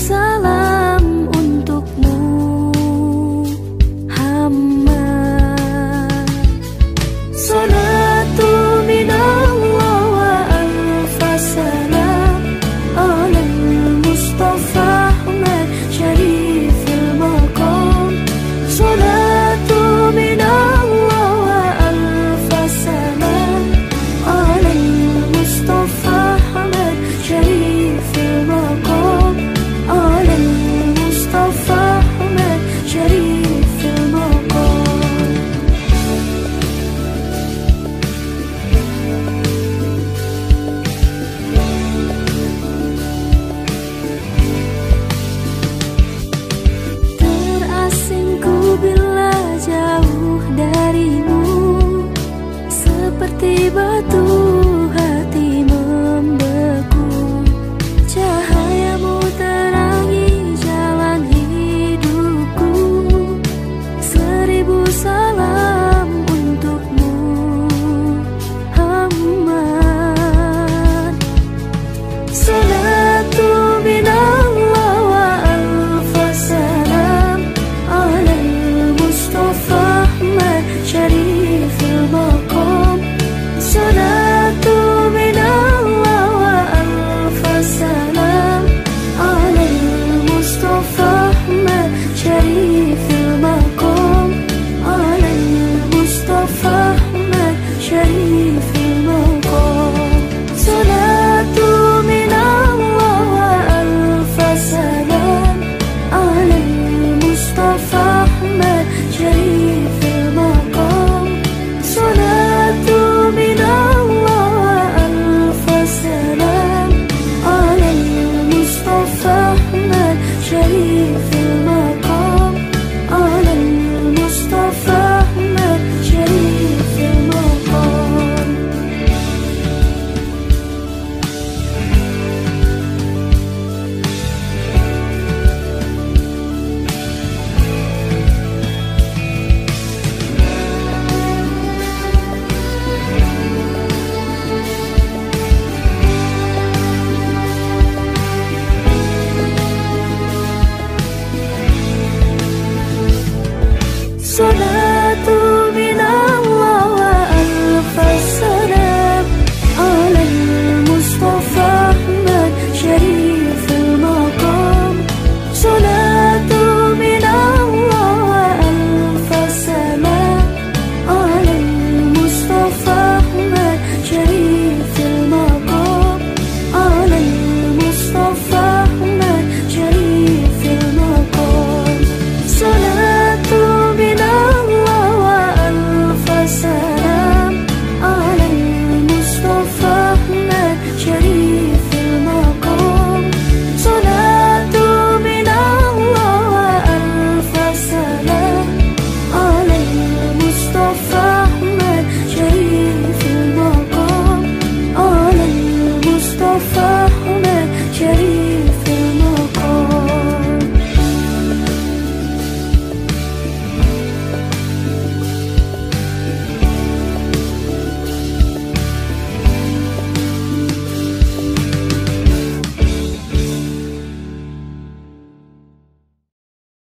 bersalah 不能